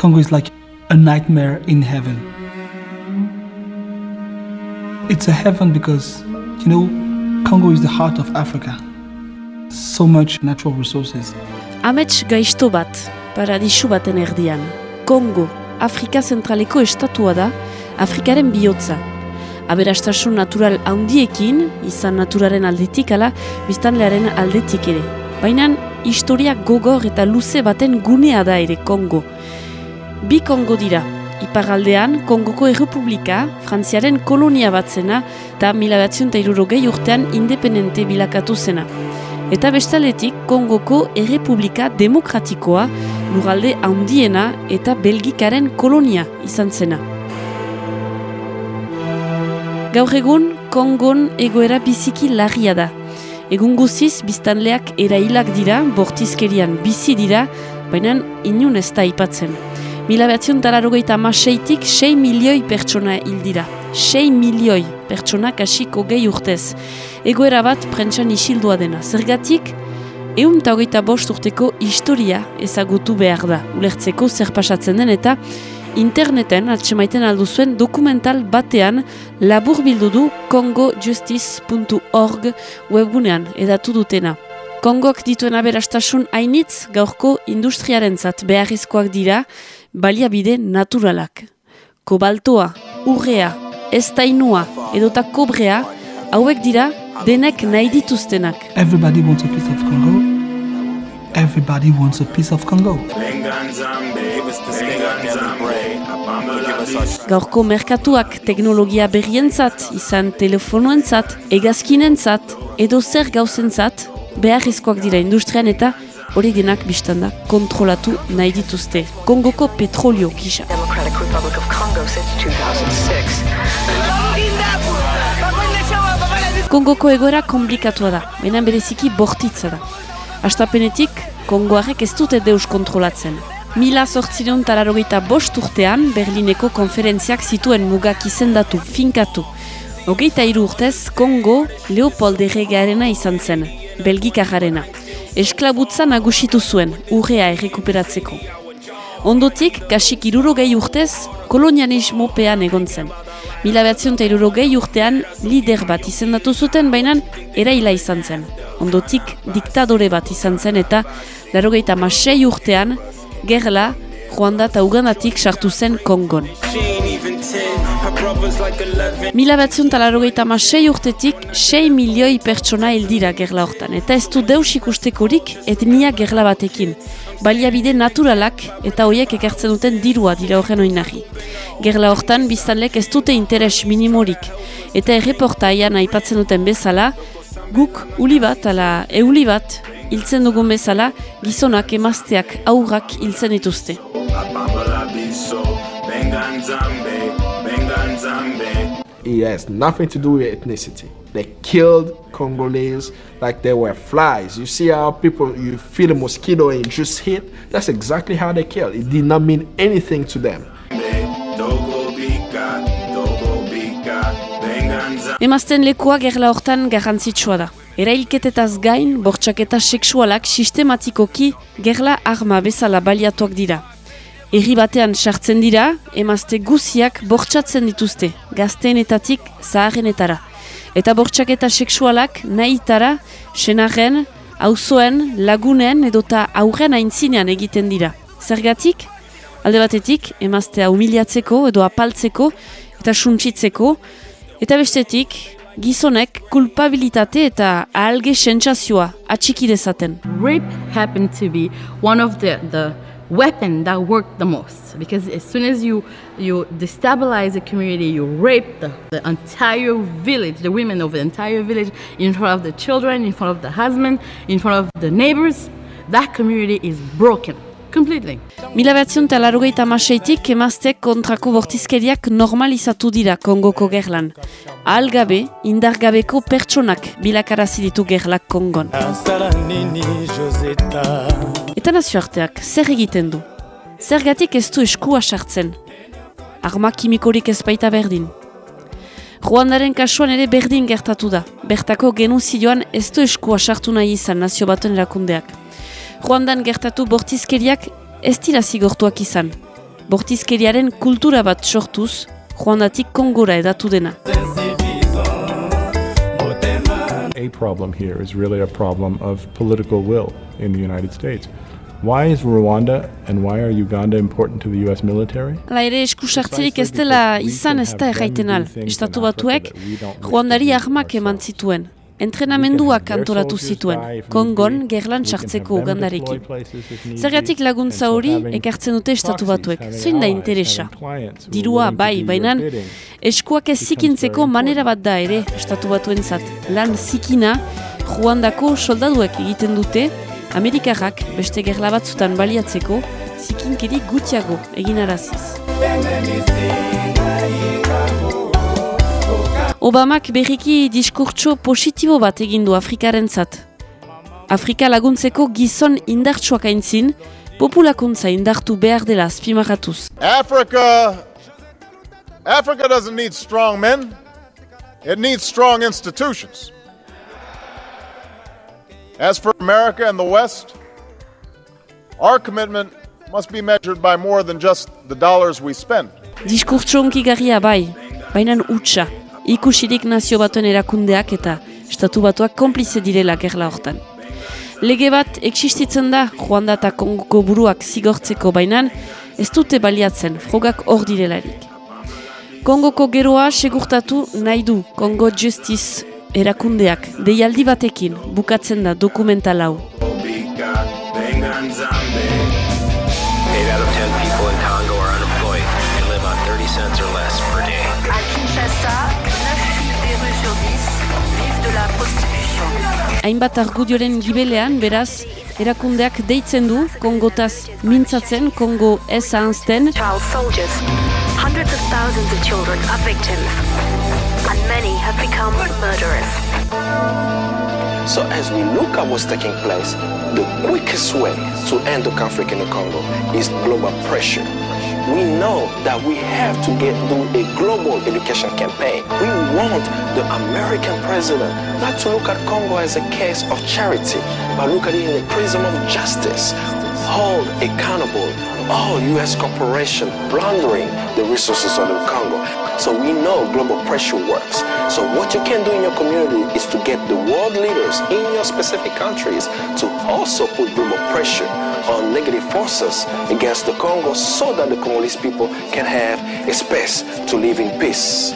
Congo is like a nightmare in heaven. It's a heaven because, you know, Congo is the heart of Africa. So much natural resources. Amets gaizto bat, paradisu baten erdian. Kongo, Afrika zentraleko estatua da, Afrikaren bihotza. Aberastasun natural handiekin, izan naturaren aldetik ala, biztanlearen aldetik ere. Baina, historia gogor eta luze baten gunea da ere Kongo. Bi Kongo dira, Iparaldean, Kongoko Errepublika, Frantziaren kolonia bat zena, eta mila batzion urtean independente bilakatu zena. Eta bestaletik, Kongoko Errepublika Demokratikoa, lurralde handiena eta Belgikaren kolonia izan zena. Gaur egun, Kongon egoera biziki larria da. Egun guziz, biztanleak erailak dira, bortizkerian bizi dira, baina inun ez da ipatzen. Mila behatzion tararogeita amaseitik 6 milioi pertsona hildira. 6 milioi pertsona kasiko gehi urtez. Egoera bat prentsan isildua dena. Zergatik, egun eta hogeita bost urteko historia ezagutu behar da. Ulertzeko zer pasatzen den eta interneten atxemaiten alduzuen dokumental batean labur bildu du congojustice.org webgunean edatu dutena. Kongok dituen aberastasun hainitz gaurko industriarentzat beharrezkoak dira, baliabide naturalak. Kobaltoa, urrea, estainua edota kobrea, hauek dira denek nahi dituztenak. Everybody wants a piece of Congo. Everybody wants a piece of Congo. Gaurko merkatuak teknologia berrientzat, izan telefonoentzat, egazkinentzat, edo zer gauzentzat, beharrezkoak dira industrian eta hori denak biztanda kontrolatu nahi dituzte. Kongoko petrolio kisa. Kongoko egoera komplikatua da, benen bereziki bortitza da. Astapenetik, Kongoarek ez dute deus kontrolatzen. Mila sortzireun tararogeita bost urtean, Berlineko konferentziak zituen mugak izendatu, finkatu. Hogeita iru urtez, Kongo Leopold Erregearena izan zen, Belgikajarena esklabutza nagusitu zuen, urrea errekuperatzeko. Ondotik, kasik iruro gehi urtez, kolonianismo pean egon zen. Mila behatzion eta iruro gehi urtean, lider bat izendatu zuten, baina eraila izan zen. Ondotik, diktadore bat izan zen eta, laro gehi masei urtean, gerla, Ruanda eta Ugandatik sartu zen Kongon. Mila batzion talarrogeita ma sei urtetik, sei milioi pertsona hildira gerla hortan. Eta ez du deus ikustekorik etnia gerla batekin. Baliabide naturalak eta hoiek ekartzen duten dirua dira horren oinari. Gerla hortan biztanlek ez dute interes minimorik. Eta erreportaian aipatzen duten bezala, guk uli bat ala euli bat hiltzen dugun bezala, gizonak emazteak aurrak hiltzen dituzte. It has nothing to do with ethnicity. They killed Congolese like they were flies. You see how people, you feel a mosquito and just hit? That's exactly how they killed. It did not mean anything to them. Emazten lekua gerla hortan garrantzitsua da. Erailketetaz gain, bortxaketa seksualak sistematikoki gerla arma bezala baliatuak dira. Erri batean sartzen dira, emazte guziak bortxatzen dituzte, gazteenetatik zaharrenetara. Eta bortxaketa seksualak nahitara, senaren, auzoen, lagunen edota aurren aintzinean egiten dira. Zergatik, alde batetik, emaztea humiliatzeko edo apaltzeko eta suntsitzeko, eta bestetik, gizonek kulpabilitate eta alge sentsazioa atxiki dezaten. Rape happened to be one of the, the weapon that worked the most because as soon as you you destabilize a community you rape the, the entire village the women of the entire village in front of the children in front of the husband in front of the neighbors that community is broken completely Mila batzion eta larogeita maseitik emaztek kontrako bortizkeriak normalizatu dira Kongoko gerlan. Algabe, indargabeko pertsonak bilakarazi ditu gerlak Kongon. Eta nazioarteak, zer egiten du? Zergatik ez du eskua sartzen? Arma kimikorik ez baita berdin. Ruandaren kasuan ere berdin gertatu da. Bertako genuzioan ez du eskua sartu nahi izan nazio batuen erakundeak. Ruandan gertatu bortizkeriak ez dira zigortuak izan. bortizkeriaren kultura bat sortuz, joandatik Kongora edatu dena. A problem here is really a problem of political will in the United States. Why is Rwanda and why are Uganda important to the US military? Hala ere ez dela izan ez da erraiten al. Estatu batuek, Ruandari armak eman zituen. Entrenamenduak antolatu zituen, Kongon gerlan txartzeko ugandarekin. Zergatik laguntza hori ekartzen dute estatu batuek, zein da interesa? Dirua bai, baina eskuak ez zikintzeko manera bat da ere estatu batuentzat. Lan zikina, Ruandako soldaduek egiten dute, Amerikarrak beste gerla batzutan baliatzeko, zikinkeri gutxiago egin araziz. Obamak berriki diskurtso positibo bat egin du Afrikarentzat. Afrika laguntzeko gizon indartsuak aintzin, populakuntza indartu behar dela azpimarratuz. Africa, Africa doesn't need strong men. It needs strong institutions. As for America and the West, our commitment must be measured by more than just the dollars we spend. Diskurtso onkigarria bai, baina utxa, ikusirik nazio batuen erakundeak eta estatu batuak konplize direla gerla hortan. Lege bat existitzen da Juanda eta Kongoko buruak zigortzeko bainan, ez dute baliatzen frogak hor direlarik. Kongoko geroa segurtatu nahi du Kongo Justice erakundeak deialdi batekin bukatzen da dokumental hau. Hainbat argudioren gibelean, beraz, erakundeak deitzen du Kongotaz mintzatzen, Kongo ez ahanzten, Child soldiers. Hundreds of thousands of children are victims, and many have become murderers. So as we look at what's taking place, the quickest way to end the conflict in the Congo is global pressure. We know that we have to get do a global education campaign. We want the American president not to look at Congo as a case of charity, but look at it in the prism of justice. Hold accountable all U.S. corporations plundering the resources of the Congo. So we know global pressure works. So what you can do in your community is to get the world leaders in your specific countries to also put global pressure on negative forces against the Congo so that the Congolese people can have a space to live in peace.